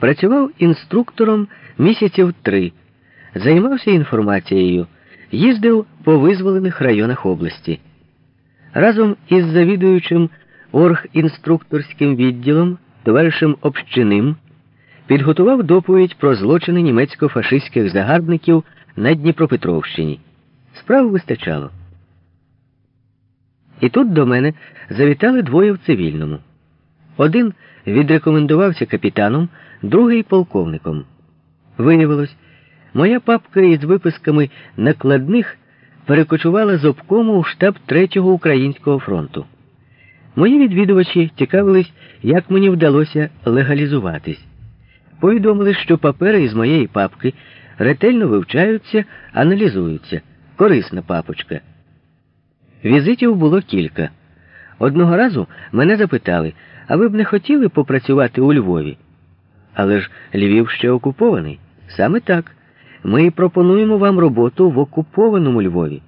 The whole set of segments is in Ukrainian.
Працював інструктором місяців три, займався інформацією, їздив по визволених районах області. Разом із завідуючим оргінструкторським відділом, товаришем Общиним, підготував доповідь про злочини німецько-фашистських загарбників на Дніпропетровщині. Справ вистачало. І тут до мене завітали двоє в цивільному. Один відрекомендувався капітаном, другий полковником. Виявилось, моя папка із виписками накладних перекочувала з обкому у штаб Третього Українського фронту. Мої відвідувачі цікавились, як мені вдалося легалізуватись. Повідомили, що папери із моєї папки ретельно вивчаються, аналізуються. Корисна папочка. Візитів було кілька. Одного разу мене запитали, а ви б не хотіли попрацювати у Львові? Але ж Львів ще окупований. Саме так. Ми пропонуємо вам роботу в окупованому Львові.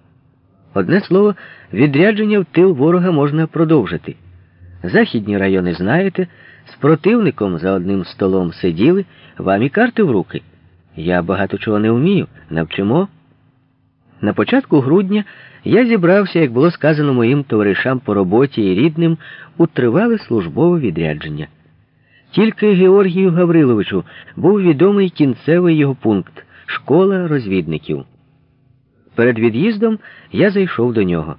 Одне слово, відрядження в тил ворога можна продовжити. Західні райони знаєте, з противником за одним столом сиділи, вам і карти в руки. Я багато чого не вмію, навчимо. На початку грудня я зібрався, як було сказано моїм товаришам по роботі і рідним, у тривале службове відрядження. Тільки Георгію Гавриловичу був відомий кінцевий його пункт школа розвідників. Перед від'їздом я зайшов до нього.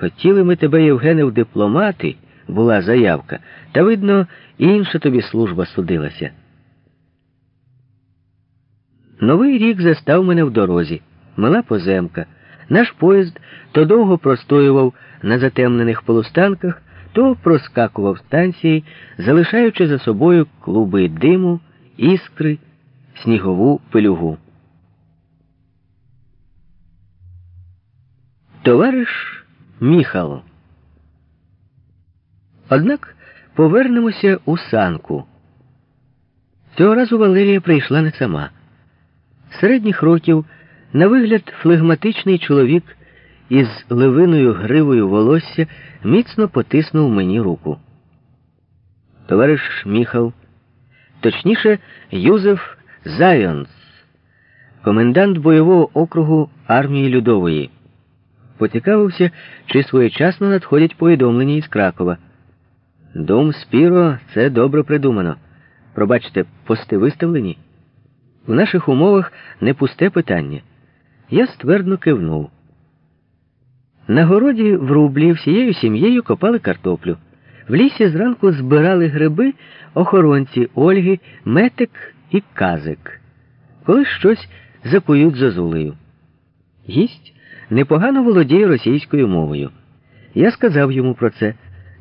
Хотіли ми тебе, Євгене, в дипломати, була заявка, та, видно, інша тобі служба судилася. Новий рік застав мене в дорозі, мила поземка. Наш поїзд то довго простоював на затемнених полустанках, то проскакував станції, залишаючи за собою клуби диму, іскри, снігову пилюгу. Товариш Міхало. Однак повернемося у санку. Цього разу Валерія прийшла не сама. Середніх років, на вигляд, флегматичний чоловік із левиною гривою волосся міцно потиснув мені руку. Товариш Міхал, точніше, Юзеф Зайонс, комендант бойового округу армії Людової, поцікавився, чи своєчасно надходять повідомлення із Кракова. Дом Спіро це добре придумано. Пробачте, пости виставлені. В наших умовах не пусте питання. Я ствердно кивнув. На городі в рублі всією сім'єю копали картоплю. В лісі зранку збирали гриби охоронці Ольги, метик і казик. Коли щось закують зозулею. Гість непогано володіє російською мовою. Я сказав йому про це.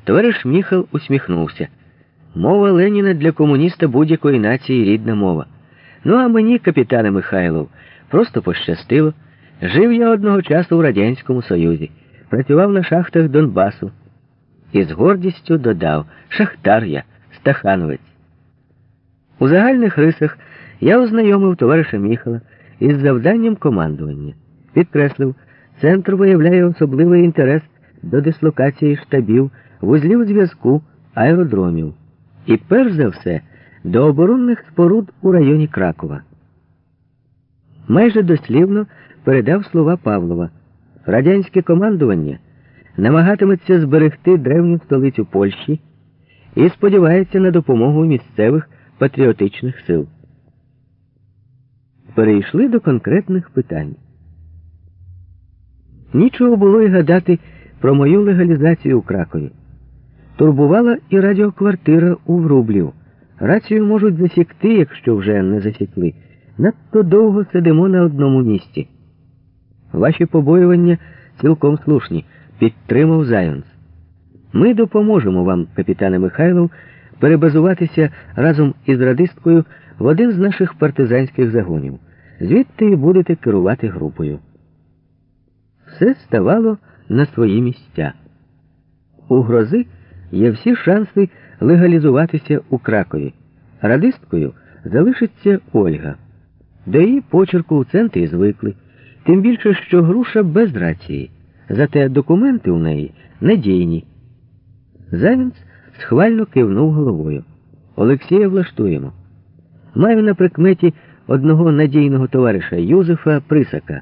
Товариш Міхал усміхнувся. Мова Леніна для комуніста будь-якої нації рідна мова. Ну а мені, капітане Михайлов, просто пощастило. Жив я одного часу в Радянському Союзі, працював на шахтах Донбасу і з гордістю додав Шахтар я, Стахановець. У загальних рисах я ознайомив товариша Міхала із завданням командування. Підкреслив, центр виявляє особливий інтерес до дислокації штабів, вузлів зв'язку, аеродромів. І перш за все до оборонних споруд у районі Кракова. Майже дослівно передав слова Павлова. Радянське командування намагатиметься зберегти древню столицю Польщі і сподівається на допомогу місцевих патріотичних сил. Перейшли до конкретних питань. Нічого було й гадати про мою легалізацію у Кракові. Турбувала і радіоквартира у Врублів. Рацію можуть засікти, якщо вже не засікли. Надто довго сидимо на одному місці. Ваші побоювання цілком слушні, підтримав Зайонс. Ми допоможемо вам, капітане Михайлов, перебазуватися разом із радисткою в один з наших партизанських загонів. Звідти і будете керувати групою. Все ставало на свої місця. У грози є всі шанси легалізуватися у Кракові. Радисткою залишиться Ольга. До її почерку у центрі звикли, тим більше, що груша без рації, зате документи у неї надійні. Завінц схвально кивнув головою. Олексія влаштуємо. Маю на прикметі одного надійного товариша Юзефа Присака.